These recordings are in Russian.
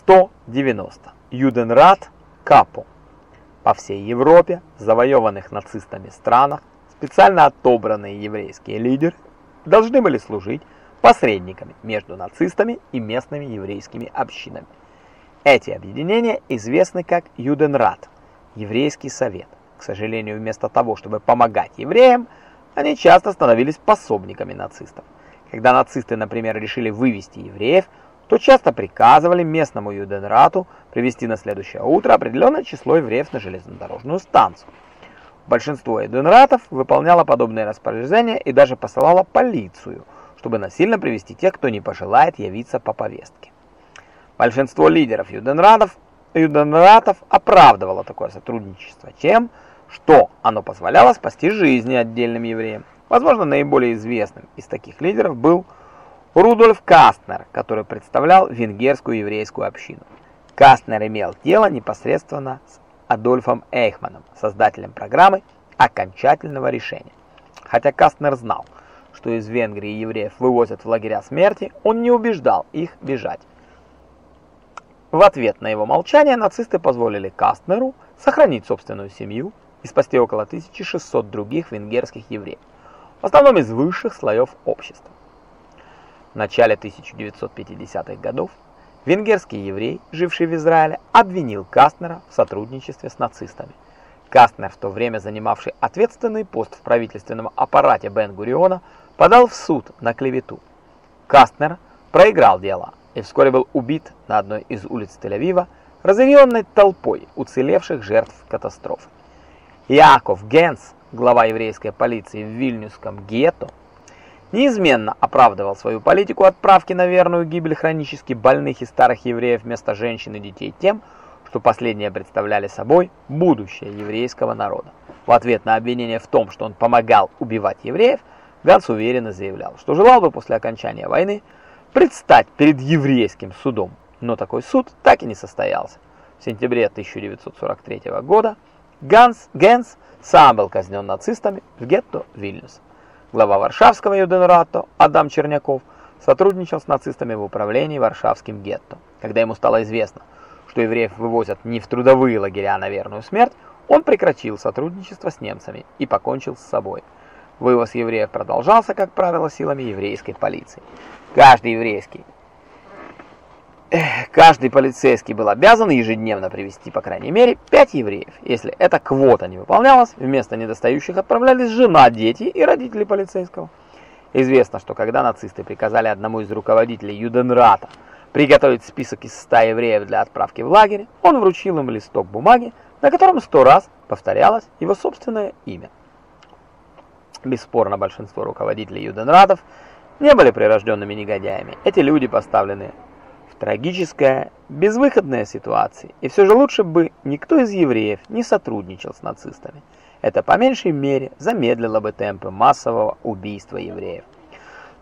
190. Юденрат Капо. По всей Европе, завоеванных нацистами странах, специально отобранные еврейские лидеры должны были служить посредниками между нацистами и местными еврейскими общинами. Эти объединения известны как Юденрат, еврейский совет. К сожалению, вместо того, чтобы помогать евреям, они часто становились пособниками нацистов. Когда нацисты, например, решили вывести евреев, то часто приказывали местному Юденрату привести на следующее утро определенное число евреев на железнодорожную станцию. Большинство Юденратов выполняло подобные распоряжения и даже посылало полицию, чтобы насильно привести тех, кто не пожелает явиться по повестке. Большинство лидеров Юденратов, Юденратов оправдывало такое сотрудничество тем, что оно позволяло спасти жизни отдельным евреям. Возможно, наиболее известным из таких лидеров был Рудольф Кастнер, который представлял венгерскую еврейскую общину. Кастнер имел дело непосредственно с Адольфом Эйхманом, создателем программы окончательного решения. Хотя Кастнер знал, что из Венгрии евреев вывозят в лагеря смерти, он не убеждал их бежать. В ответ на его молчание нацисты позволили Кастнеру сохранить собственную семью и спасти около 1600 других венгерских евреев, в основном из высших слоев общества. В начале 1950-х годов венгерский еврей, живший в Израиле, обвинил Кастнера в сотрудничестве с нацистами. Кастнер, в то время занимавший ответственный пост в правительственном аппарате Бен-Гуриона, подал в суд на клевету. Кастнер проиграл дело и вскоре был убит на одной из улиц Тель-Авива разъяренной толпой уцелевших жертв катастрофы. Яков Генс, глава еврейской полиции в Вильнюсском гетто, неизменно оправдывал свою политику отправки на верную гибель хронически больных и старых евреев вместо женщин и детей тем, что последние представляли собой будущее еврейского народа. В ответ на обвинение в том, что он помогал убивать евреев, Ганс уверенно заявлял, что желал бы после окончания войны предстать перед еврейским судом, но такой суд так и не состоялся. В сентябре 1943 года Ганс Генс сам был казнен нацистами в гетто Вильнюс. Глава Варшавского юденрата Адам Черняков сотрудничал с нацистами в управлении Варшавским гетто. Когда ему стало известно, что евреев вывозят не в трудовые лагеря на верную смерть, он прекратил сотрудничество с немцами и покончил с собой. Вывоз евреев продолжался, как правило, силами еврейской полиции. Каждый еврейский Каждый полицейский был обязан ежедневно привести по крайней мере 5 евреев. Если эта квота не выполнялась, вместо недостающих отправлялись жена, дети и родители полицейского. Известно, что когда нацисты приказали одному из руководителей Юденрата приготовить список из 100 евреев для отправки в лагерь, он вручил им листок бумаги, на котором сто раз повторялось его собственное имя. Бесспорно, большинство руководителей Юденратов не были прирожденными негодяями. Эти люди поставлены Трагическая, безвыходная ситуация, и все же лучше бы никто из евреев не сотрудничал с нацистами. Это по меньшей мере замедлило бы темпы массового убийства евреев.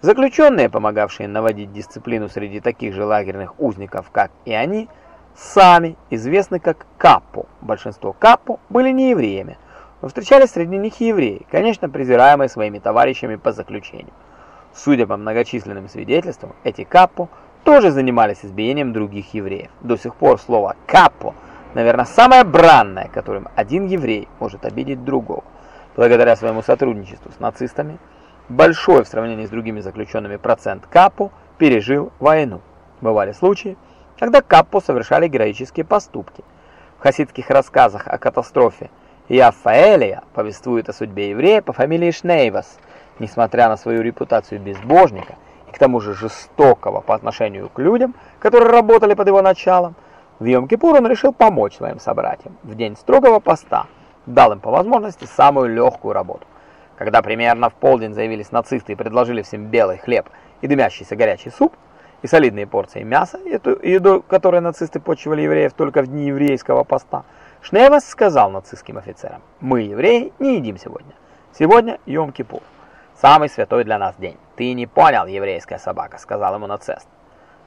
Заключенные, помогавшие наводить дисциплину среди таких же лагерных узников, как и они, сами известны как каппо. Большинство каппо были не евреями, но встречались среди них и евреи, конечно, презираемые своими товарищами по заключению. Судя по многочисленным свидетельствам, эти каппо – тоже занимались избиением других евреев. До сих пор слово «капо» наверное, самое бранное, которым один еврей может обидеть другого. Благодаря своему сотрудничеству с нацистами, большой в сравнении с другими заключенными процент капо пережил войну. Бывали случаи, когда капо совершали героические поступки. В хасидских рассказах о катастрофе Яфаэлия повествует о судьбе еврея по фамилии Шнейвас. Несмотря на свою репутацию безбожника, и к тому же жестокого по отношению к людям, которые работали под его началом, в Йом-Кипур он решил помочь своим собратьям. В день строгого поста дал им по возможности самую легкую работу. Когда примерно в полдень заявились нацисты и предложили всем белый хлеб и дымящийся горячий суп, и солидные порции мяса, эту еду, которой нацисты почивали евреев только в дни еврейского поста, Шневас сказал нацистским офицерам, «Мы, евреи, не едим сегодня. Сегодня Йом-Кипур». Самый святой для нас день. Ты не понял, еврейская собака, сказал ему нацист.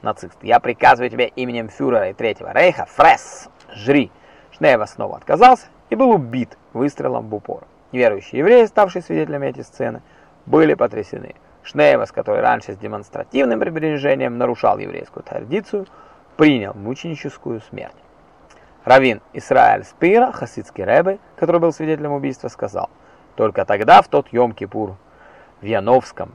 Нацист, я приказываю тебе именем фюрера и Третьего Рейха, фрес, жри. Шнеева снова отказался и был убит выстрелом в упор. Неверующие евреи, ставшие свидетелями этой сцены, были потрясены. Шнеевас, который раньше с демонстративным пренебрежением нарушал еврейскую традицию, принял мученическую смерть. Равин Исраэль Спира, хасидский рэбе, который был свидетелем убийства, сказал, «Только тогда, в тот Йом-Кипур, в Яновском,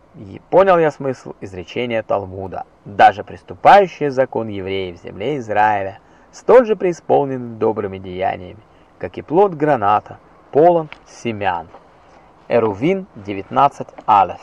понял я смысл изречения Талмуда. Даже приступающие закон евреев в земле Израиля столь же преисполнены добрыми деяниями, как и плод граната, полон семян». Эрувин 19 Алеф.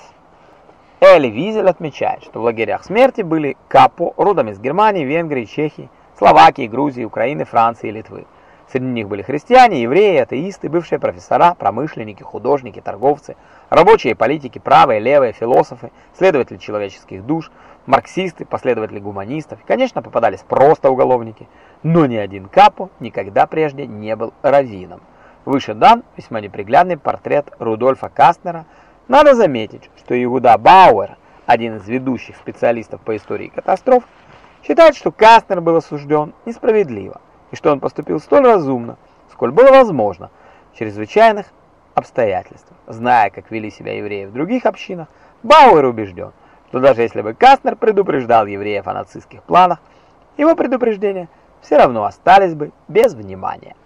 Эли Визель отмечает, что в лагерях смерти были капо родом из Германии, Венгрии, Чехии, Словакии, Грузии, Украины, Франции и Литвы. Среди них были христиане, евреи, атеисты, бывшие профессора, промышленники, художники, торговцы, рабочие политики, правые, левые, философы, следователи человеческих душ, марксисты, последователи гуманистов. Конечно, попадались просто уголовники, но ни один капо никогда прежде не был раввином. Выше дан весьма неприглядный портрет Рудольфа Кастнера. Надо заметить, что Иуда Бауэр, один из ведущих специалистов по истории катастроф, считает, что Кастнер был осужден несправедливо, и что он поступил столь разумно, сколь было возможно, в чрезвычайных обстоятельствах. Зная, как вели себя евреи в других общинах, Бауэр убежден, что даже если бы Кастнер предупреждал евреев о нацистских планах, его предупреждения все равно остались бы без внимания.